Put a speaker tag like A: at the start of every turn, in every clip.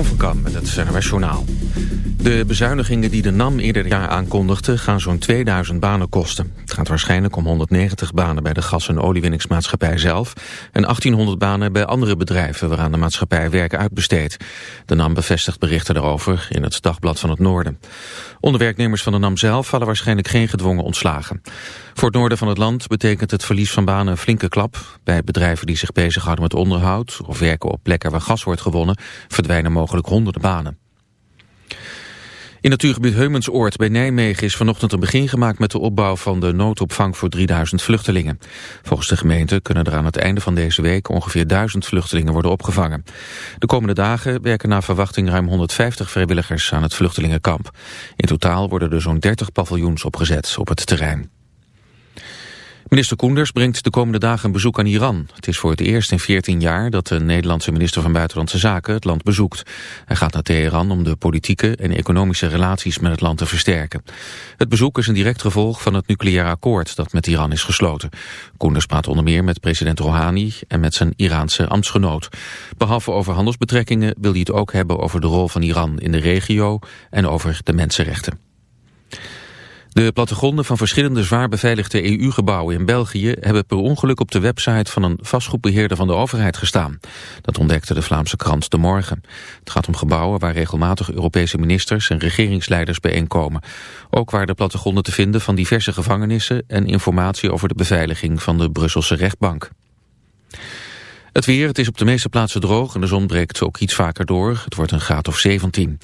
A: Jeroen van Kam met het Journaal. De bezuinigingen die de NAM ieder jaar aankondigde gaan zo'n 2000 banen kosten. Het gaat waarschijnlijk om 190 banen bij de gas- en oliewinningsmaatschappij zelf... en 1800 banen bij andere bedrijven waaraan de maatschappij werk uitbesteedt. De NAM bevestigt berichten daarover in het Dagblad van het Noorden. Onder werknemers van de NAM zelf vallen waarschijnlijk geen gedwongen ontslagen. Voor het noorden van het land betekent het verlies van banen een flinke klap. Bij bedrijven die zich bezighouden met onderhoud of werken op plekken waar gas wordt gewonnen... verdwijnen mogelijk honderden banen. In natuurgebied Heumensoord bij Nijmegen is vanochtend een begin gemaakt met de opbouw van de noodopvang voor 3000 vluchtelingen. Volgens de gemeente kunnen er aan het einde van deze week ongeveer 1000 vluchtelingen worden opgevangen. De komende dagen werken naar verwachting ruim 150 vrijwilligers aan het vluchtelingenkamp. In totaal worden er zo'n 30 paviljoens opgezet op het terrein. Minister Koenders brengt de komende dagen een bezoek aan Iran. Het is voor het eerst in 14 jaar dat de Nederlandse minister van Buitenlandse Zaken het land bezoekt. Hij gaat naar Teheran om de politieke en economische relaties met het land te versterken. Het bezoek is een direct gevolg van het nucleair akkoord dat met Iran is gesloten. Koenders praat onder meer met president Rouhani en met zijn Iraanse ambtsgenoot. Behalve over handelsbetrekkingen wil hij het ook hebben over de rol van Iran in de regio en over de mensenrechten. De plattegronden van verschillende zwaar beveiligde EU-gebouwen in België hebben per ongeluk op de website van een vastgoedbeheerder van de overheid gestaan. Dat ontdekte de Vlaamse krant De Morgen. Het gaat om gebouwen waar regelmatig Europese ministers en regeringsleiders bijeenkomen. Ook waren de plattegronden te vinden van diverse gevangenissen en informatie over de beveiliging van de Brusselse rechtbank. Het weer, het is op de meeste plaatsen droog en de zon breekt ook iets vaker door. Het wordt een graad of 17.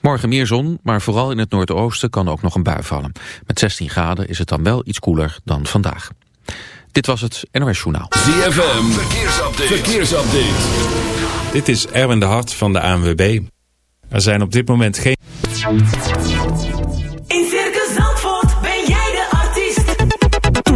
A: Morgen meer zon, maar vooral in het noordoosten kan ook nog een bui vallen. Met 16 graden is het dan wel iets koeler dan vandaag. Dit was het NOS Journaal.
B: ZFM, verkeersupdate. verkeersupdate.
C: Dit is Erwin de Hart van de ANWB. Er zijn op dit moment geen...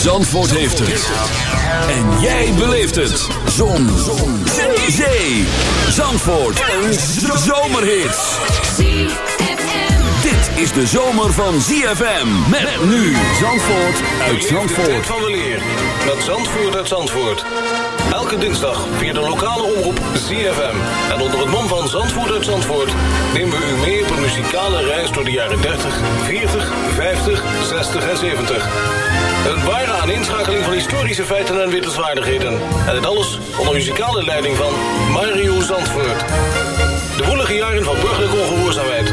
B: Zandvoort heeft het. En jij beleeft het. Zon. Zon. Zee. Zandvoort. Een zomerhit. Dit is de zomer van ZFM. Met nu Zandvoort uit Zandvoort.
D: van de. Met Zandvoort uit Zandvoort. Elke dinsdag via de lokale omroep ZFM. En onder het mom van Zandvoort uit Zandvoort... nemen we u mee op een muzikale reis door de jaren 30, 40, 50, 60 en 70... Een ware aaninschakeling van historische feiten en wittelswaardigheden. En het alles onder muzikale leiding van Mario Zandvoort. De woelige jaren van burgerlijke ongehoorzaamheid,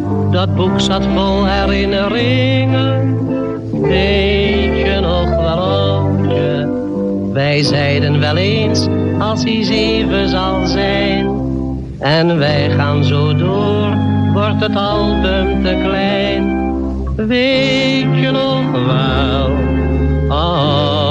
E: Dat boek zat vol herinneringen. Weet je nog oudje? Wij zeiden wel eens, als hij zeven zal zijn. En wij gaan zo door, wordt het album te klein. Weet je nog wel, oudje?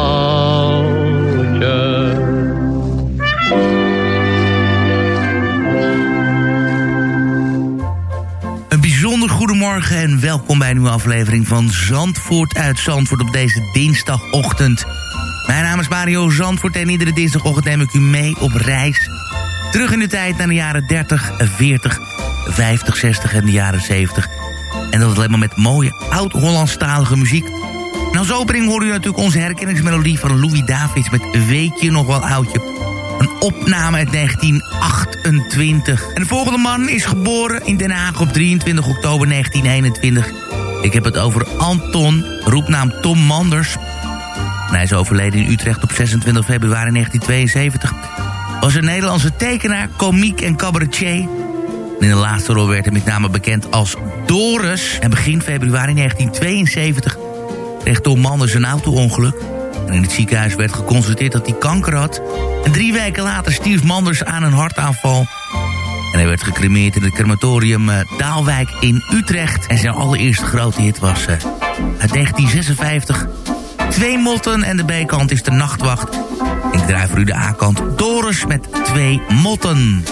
F: Goedemorgen en welkom bij een nieuwe aflevering van Zandvoort uit Zandvoort op deze dinsdagochtend. Mijn naam is Mario Zandvoort en iedere dinsdagochtend neem ik u mee op reis. Terug in de tijd naar de jaren 30, 40, 50, 60 en de jaren 70. En dat alleen maar met mooie oud-Hollandstalige muziek. En als opening hoor u natuurlijk onze herkenningsmelodie van Louis Davids met Weet je nog wel oudje. Een opname uit 1928. En de volgende man is geboren in Den Haag op 23 oktober 1921. Ik heb het over Anton, roepnaam Tom Manders. Hij is overleden in Utrecht op 26 februari 1972. Was een Nederlandse tekenaar, komiek en cabaretier. In de laatste rol werd hij met name bekend als Doris. En begin februari 1972 kreeg Tom Manders een auto-ongeluk. In het ziekenhuis werd geconstateerd dat hij kanker had. En drie weken later stierf Manders aan een hartaanval. En hij werd gecremeerd in het crematorium eh, Daalwijk in Utrecht. En zijn allereerste grote hit was eh, uit 1956. Twee motten en de B-kant is de nachtwacht. Ik draai voor u de A-kant Doris met twee motten.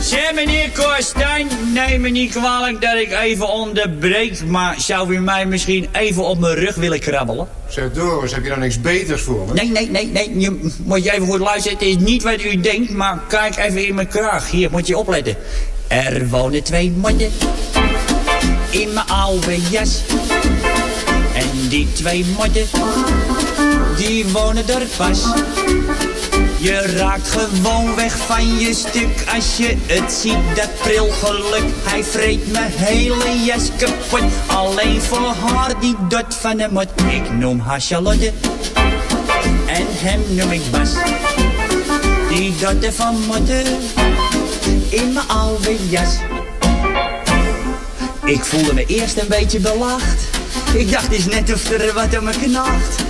G: Zeg meneer Korstijn, neem me niet kwalijk dat ik even onderbreek, maar zou u mij misschien even op mijn rug willen krabbelen?
H: Zeg Doris, heb je dan niks beters voor me?
G: Nee, nee, nee, nee, je moet je even goed luisteren. Het is niet wat u denkt, maar kijk even in mijn kraag. Hier, moet je opletten. Er wonen twee motten in mijn oude jas. En die twee motten, die wonen er pas. Je raakt gewoon weg van je stuk als je het ziet, dat prilgeluk. Hij vreet mijn hele jas kapot, alleen voor haar die dot van de mot. Ik noem haar Charlotte en hem noem ik Bas. Die dotte van motten in mijn oude jas. Ik voelde me eerst een beetje belacht. Ik dacht eens net of er wat aan me knaagt.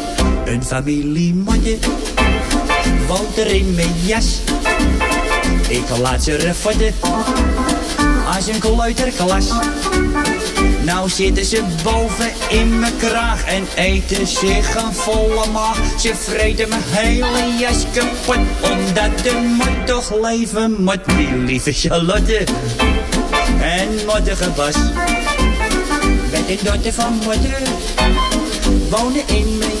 G: Een woont er in mijn jas. Ik laat ze refotten als een kleuterklas. Nou zitten ze boven in mijn kraag en eten zich een volle maag. Ze vreten mijn hele jas kapot, omdat de mot toch leven moet. Die lieve Charlotte en mottige Bas. Met een dotter van motten wonen in mijn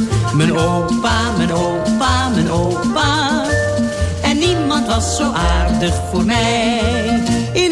I: Mijn opa, mijn opa, mijn opa. En niemand was zo aardig voor mij. In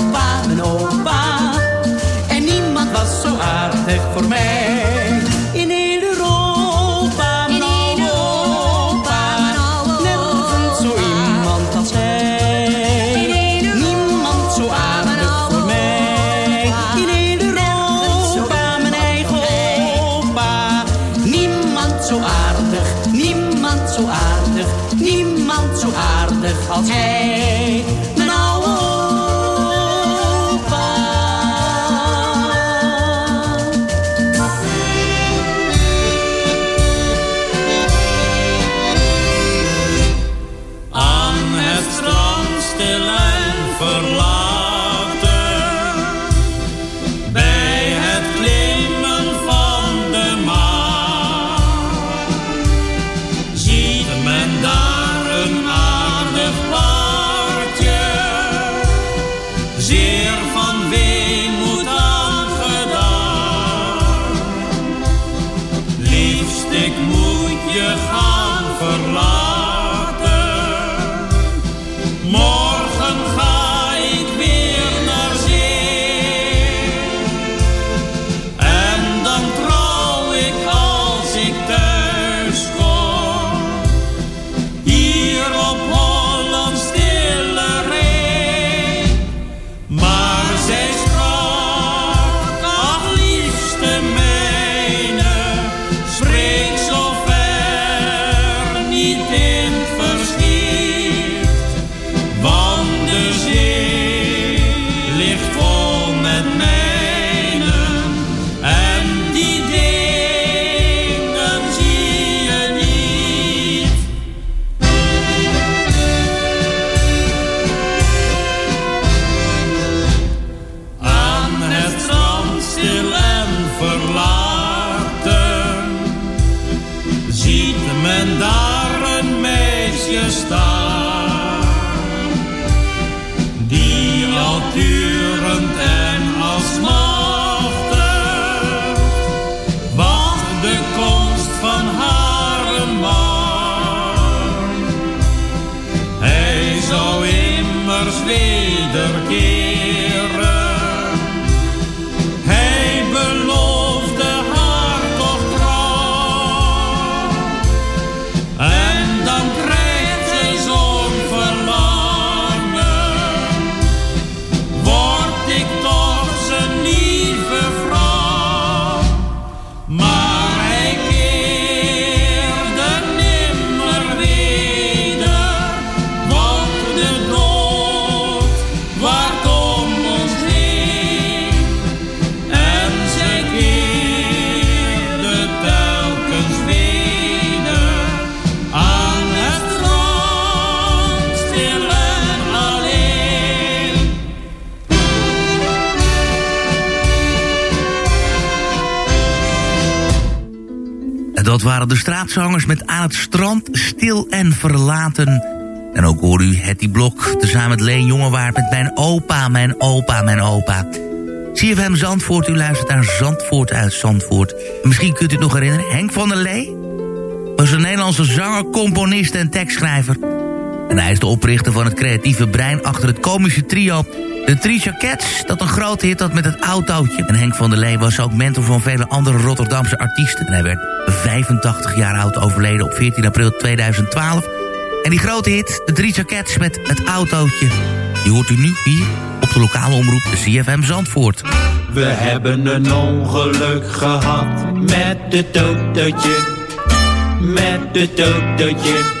I: en
J: verlaten. En
F: ook hoor u Hetty Blok, tezamen met Leen Jongewaard... met Mijn opa, mijn opa, mijn opa. CFM Zandvoort, u luistert naar Zandvoort uit Zandvoort. En misschien kunt u het nog herinneren, Henk van der Lee... was een Nederlandse zanger, componist en tekstschrijver. En hij is de oprichter van het creatieve brein achter het komische trio... De Trisha Cats, dat een grote hit had met het autootje. En Henk van der Lee was ook mentor van vele andere Rotterdamse artiesten. En hij werd 85 jaar oud overleden op 14 april 2012. En die grote hit, de Trisha Cats met het autootje... die hoort u nu hier op de lokale omroep, de CFM Zandvoort.
J: We hebben een ongeluk gehad met het autootje. Met het autootje.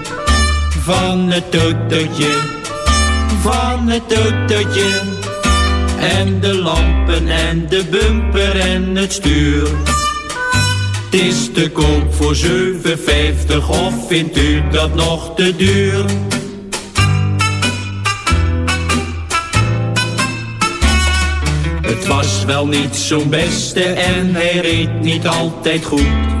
J: van het autootje, van het autootje. En de lampen en de bumper en het stuur. Het is te koop voor 7,50 of vindt u dat nog te duur? Het was wel niet zo'n beste en hij reed niet altijd goed.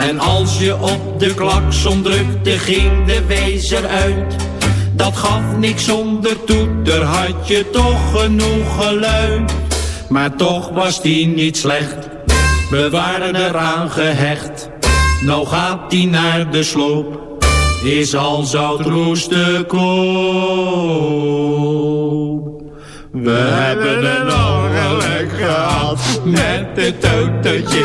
J: En als je op de klakson drukte, ging de wezer uit. Dat gaf niks zonder toeter, had je toch genoeg geluid. Maar toch was die niet slecht, we waren eraan gehecht. Nou gaat die naar de sloop, is al zout roest te koop. We hebben een ongeluk gehad met het autootje,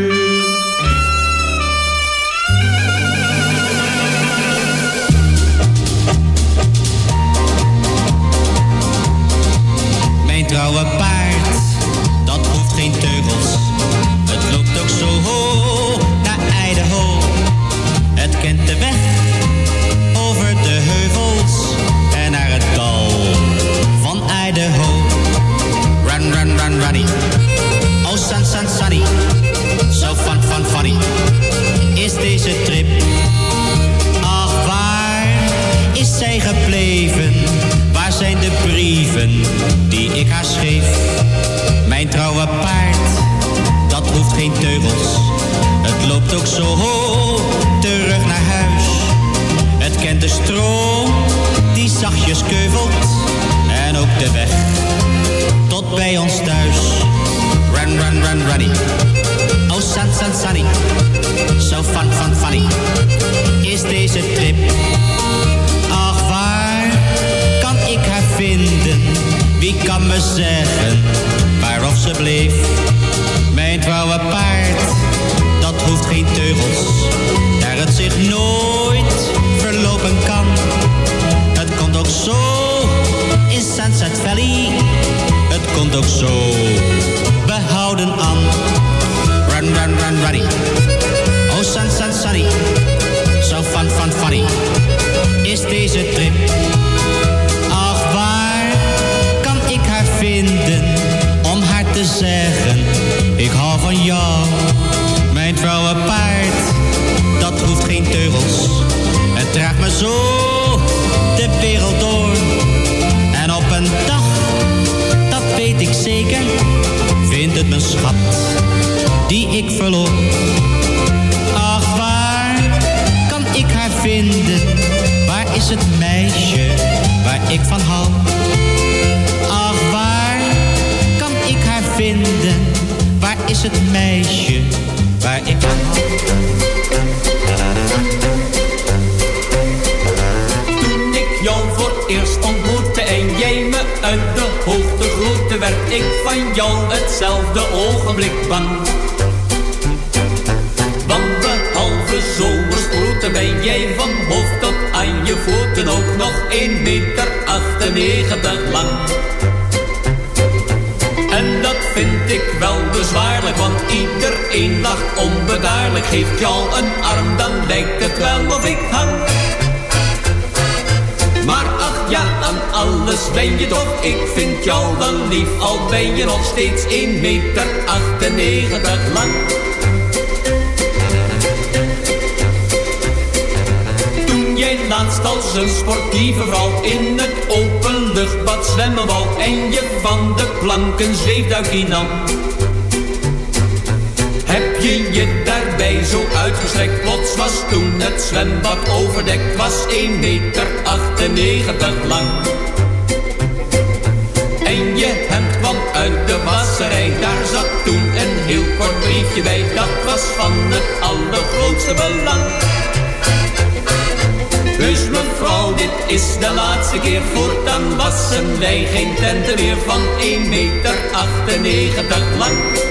K: Het meisje waar ik van hou?
J: Toen ik jou voor eerst ontmoette en jij me uit de hoogte groette, werd ik van jou hetzelfde ogenblik bang. Want behalve zomersproeten ben jij van hoofd tot aan je voeten ook nog 1 meter 98 lang. Wel bezwaarlijk, want iedereen lacht onbedaarlijk. Geeft jou een arm, dan lijkt het wel of ik hang. Maar ach ja, aan alles ben je toch, ik vind jou wel lief. Al ben je nog steeds 1 meter 98 lang. Jij laatst als een sportieve vrouw in het openluchtbad zwemmen wou en je van de planken zweefduikje nam. Heb je je daarbij zo uitgestrekt, plots was toen het zwembad overdekt, was 1 meter 98 lang. En je hemd kwam uit de wasserij, daar zat toen een heel kort briefje bij, dat was van het allergrootste belang. Dus mevrouw, dit is de laatste keer, voortaan wassen wij geen tenten meer van 1 meter 98 lang.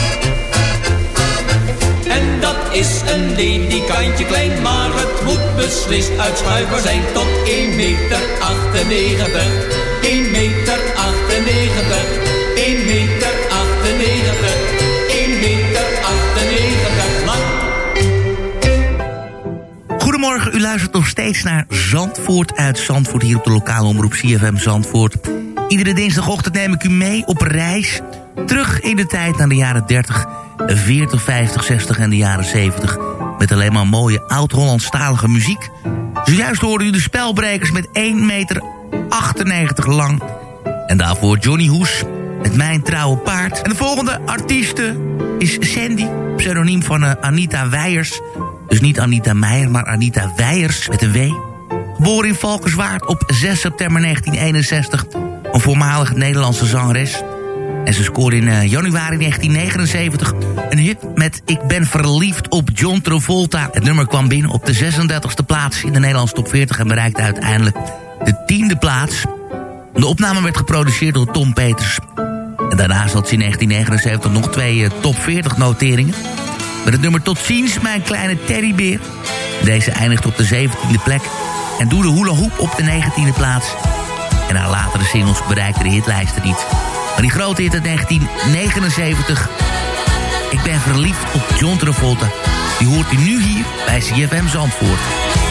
J: Is een ledikantje klein, maar het moet beslist uitschuifbaar zijn tot 1 meter 98. 1 meter 98, 1 meter 98, 1 meter 98 lang.
F: Goedemorgen, u luistert nog steeds naar Zandvoort uit Zandvoort... hier op de lokale omroep CFM Zandvoort. Iedere dinsdagochtend neem ik u mee op reis... terug in de tijd naar de jaren 30,
L: 40, 50, 60 en de jaren 70. Met alleen maar mooie oud-Hollandstalige muziek. Zojuist hoorde u de spelbrekers met 1 meter 98 lang. En daarvoor Johnny Hoes met Mijn Trouwe Paard. En de volgende artieste is Sandy, pseudoniem van uh, Anita Weijers. Dus niet Anita Meijer, maar Anita Weijers met een W. Geboren in Valkenswaard op 6 september 1961. Een voormalig Nederlandse zangeres. En ze scoorde in uh, januari 1979 een hit met Ik ben verliefd op John Travolta. Het nummer kwam binnen op de 36e plaats in de Nederlandse top 40... en bereikte uiteindelijk de tiende plaats. De opname werd geproduceerd door Tom Peters. En daarnaast had ze in 1979 nog twee uh, top 40 noteringen. Met het nummer Tot ziens, mijn kleine teddybeer. Deze eindigt op de 17e plek. En Doe de hula hoop op de 19e plaats. En haar latere singles bereikten de hitlijsten niet. Maar die grote hit uit 1979... Ik ben verliefd op John Travolta. Die hoort u nu hier bij CFM Zandvoort.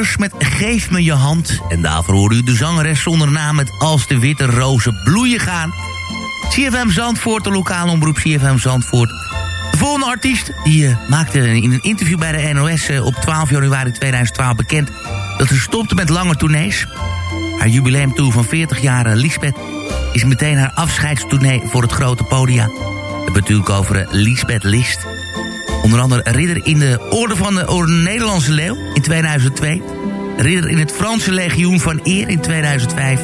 M: Met Geef me
F: je hand. En daarvoor hoorde u de zangeres zonder naam met Als de witte rozen bloeien gaan. CFM Zandvoort, de lokale omroep CFM Zandvoort. De volgende artiest die uh, maakte in een interview bij de NOS uh, op 12 januari 2012 bekend... dat ze stopte met lange tournees. Haar jubileumtour van 40 jaar, uh, Lisbeth, is meteen haar afscheidstournee voor het grote. We hebben natuurlijk over Lisbeth List... Onder andere ridder in de Orde van de Orde Nederlandse Leeuw in 2002. Ridder in het Franse Legioen van Eer in 2005.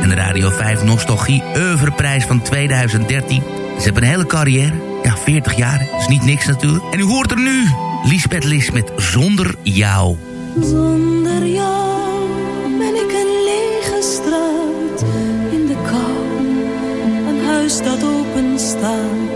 F: En de Radio 5 Nostalgie Oeuvreprijs van 2013. Ze hebben een hele carrière. Ja, 40 jaar. Dat is niet niks natuurlijk. En u hoort er nu Lisbeth Lis met Zonder Jou.
N: Zonder jou ben ik een lege straat in de kou. Een huis dat open staat.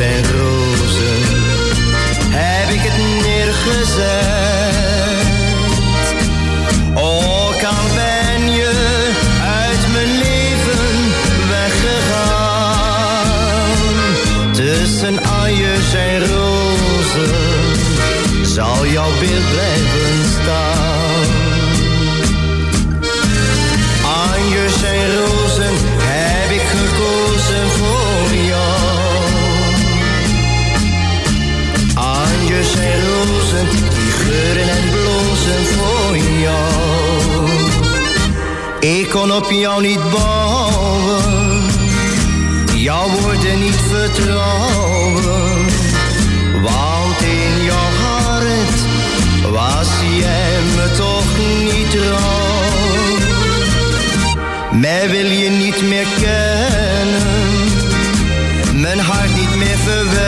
O: Anjes Ik kon op jou niet bouwen, jouw woorden niet vertrouwen. Want in jouw hart was jij me toch niet trouw. Mij wil je niet meer kennen, mijn hart niet meer verwennen.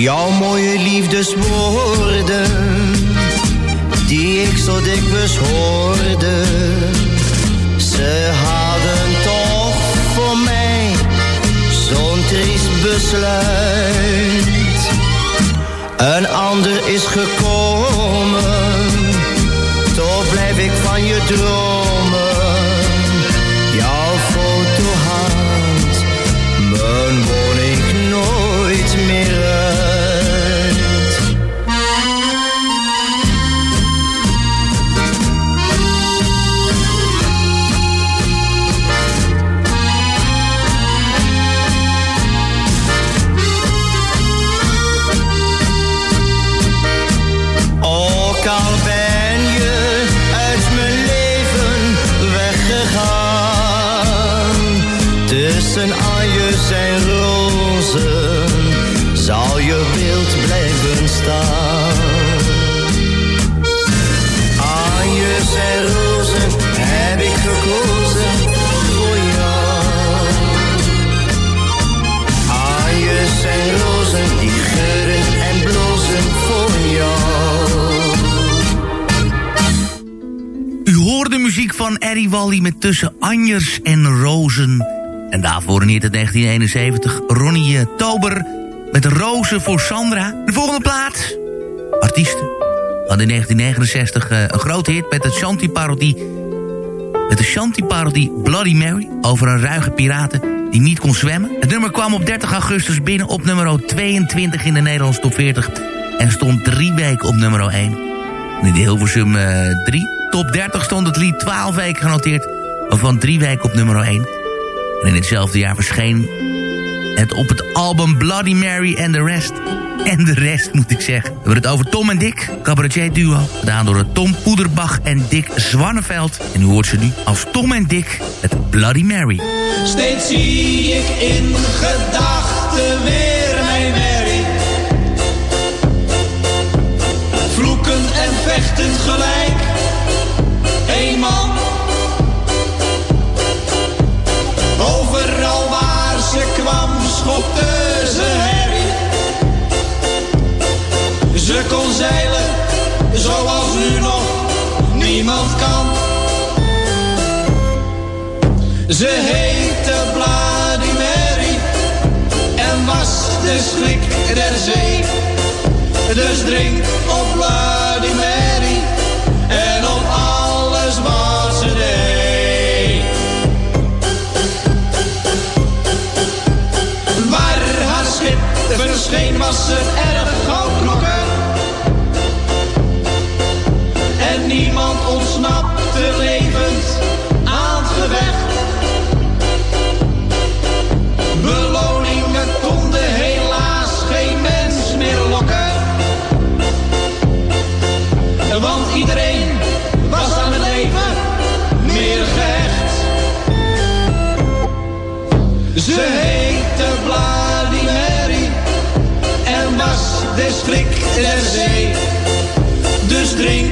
O: Jouw mooie liefdeswoorden, die ik zo dikwijls hoorde. Ze hadden toch voor mij zo'n triest besluit. Een ander is gekomen, toch blijf ik van je dromen. Jouw foto hangt mijn woning zal je beeld blijven staan. Anjes en rozen heb ik gekozen voor jou. Anjes en rozen die geuren en blozen voor jou.
F: U hoorde de muziek van Eddie Wally met Tussen Anjers en Rozen. En daarvoor in het 1971 Ronnie Tober met Rozen voor Sandra. De volgende plaat. Artiesten. Had in 1969 eh, een grote hit met de Shanty-parodie... met de Shanty-parodie Bloody Mary... over een ruige piraten die niet kon zwemmen. Het nummer kwam op 30 augustus binnen op nummer 22 in de Nederlandse top 40... en stond drie weken op nummer 1. En in de Hilversum eh, 3 top 30 stond het lied 12 weken genoteerd... waarvan drie weken op nummer 1. En in hetzelfde jaar verscheen het op het album Bloody Mary and the Rest. En de rest, moet ik zeggen. We hebben het over Tom en Dick, cabaretier duo. Gedaan door Tom Poederbach en Dick Zwanneveld. En u hoort ze nu als Tom en Dick met Bloody Mary.
P: Steeds zie ik in gedachten weer mijn Mary. Vloeken en vechten gelijk. Ze kon zeilen, zoals nu nog niemand kan. Ze heette Bloody en was de schrik der zee. Dus drink op Bloody en op alles wat ze deed. Waar haar schip verscheen was ze erg schrik der zee. Dus drink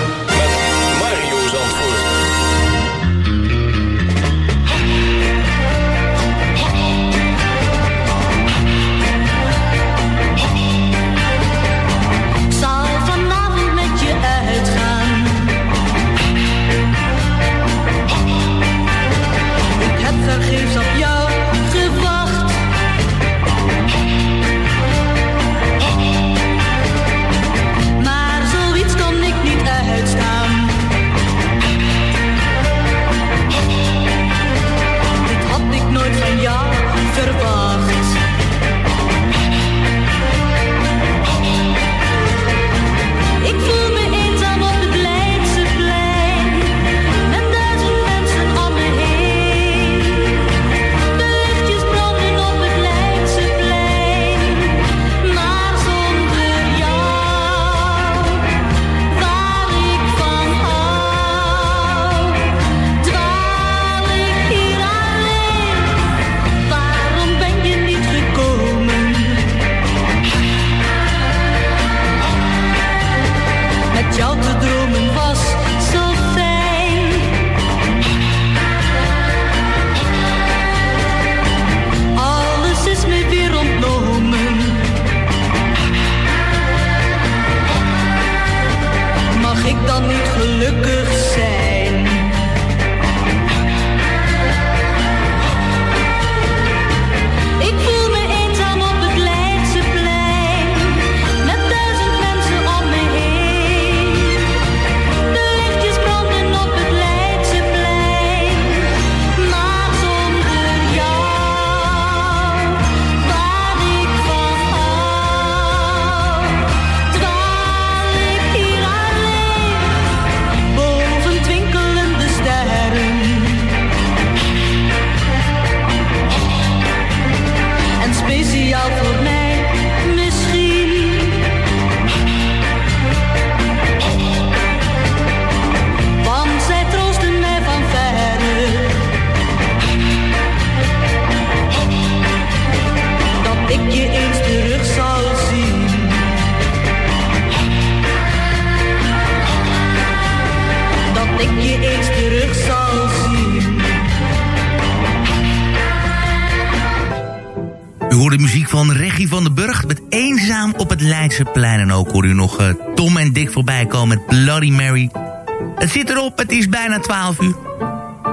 F: het is bijna 12 uur.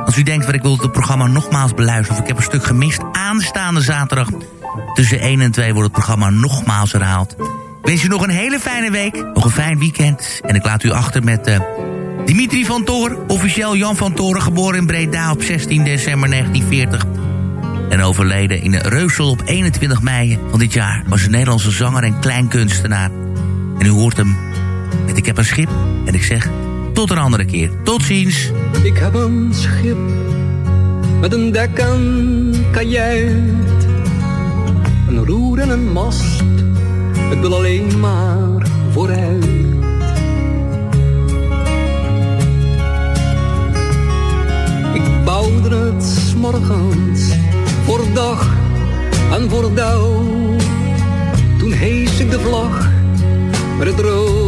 F: Als u denkt, ik wil het programma nogmaals beluisteren... of ik heb een stuk gemist, aanstaande zaterdag... tussen 1 en 2 wordt het programma nogmaals herhaald. Ik wens u nog een hele fijne week, nog een fijn weekend... en ik laat u achter met eh, Dimitri van Toren... officieel Jan van Toren, geboren in Breda op 16 december 1940... En overleden in Reusel op 21 mei van dit jaar... was een Nederlandse zanger en kleinkunstenaar. En u hoort hem met Ik heb een schip. En ik zeg, tot een andere keer. Tot ziens.
Q: Ik heb een schip met een dek en kajuit. Een roer en een mast, het wil alleen maar vooruit. Ik bouwde het morgens voor dag en voor dauw. Toen hees ik de vlag met het rood,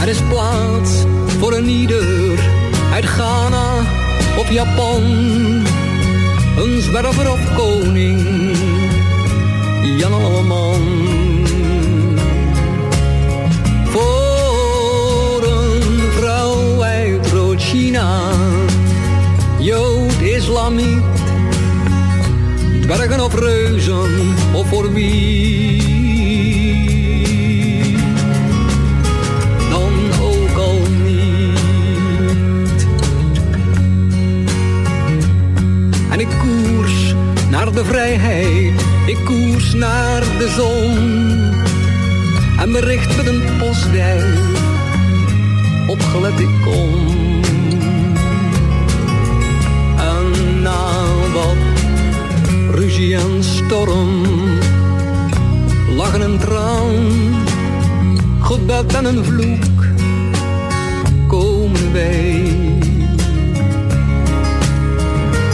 Q: Er is plaats voor een ieder uit Ghana of Japan een zwerver of koning, Jan Alleman. Voor een vrouw uit Rood-China, Jood, Islamiet, dwergen of reuzen, of voor wie. Dan ook al niet. En ik koers naar de vrijheid, ik koers naar de zon. En bericht met een postduif, opgelet ik kom. En storm, lachen en traan, gebed en een vloek, komen wij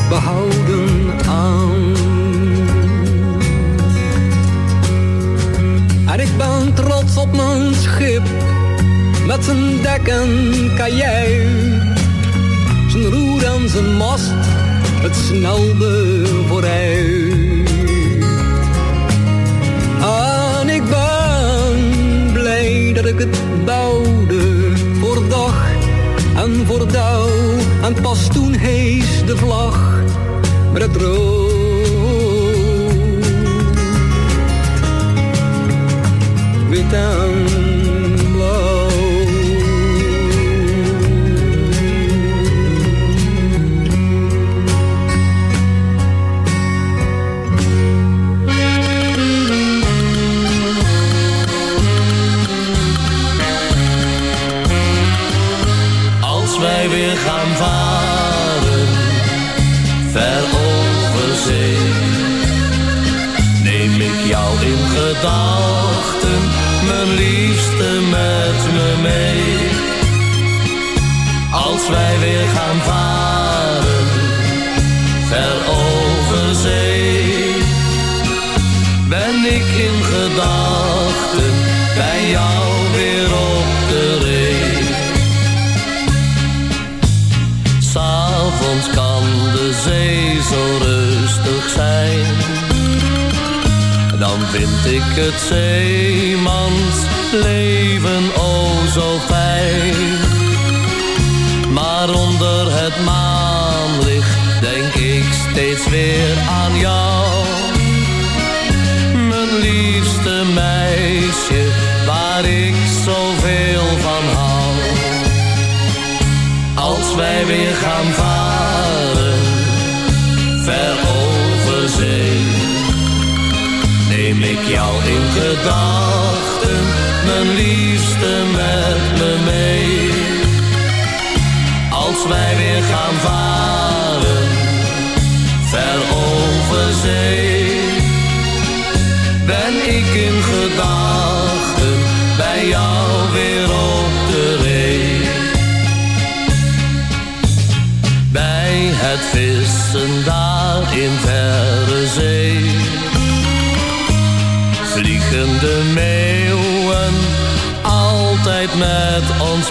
Q: behouden aan. En ik ben trots op mijn schip, met zijn dek en kajuit. Zijn roer en zijn mast, het snelde vooruit. Pas toen hees de vlag met het rood.
R: Gedachten, mijn liefste met me mee. Als wij weer gaan varen, ver over zee, ben ik in gedachten bij jou weer op de ree. S'avonds kan de zee zo rustig zijn. Vind ik het zeemans leven oh zo fijn. Gedachten, mijn liefste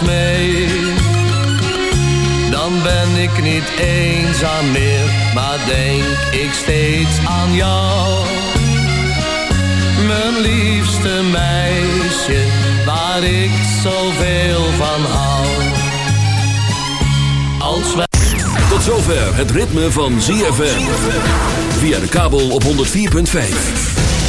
R: met ons mee. Dan ben ik niet eenzaam meer, maar denk ik steeds aan jou. Mijn liefste meisje, waar ik zoveel van hou. Als wij...
B: Tot zover het ritme van ZFM. Via de kabel op 104.5.